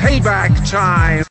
payback time.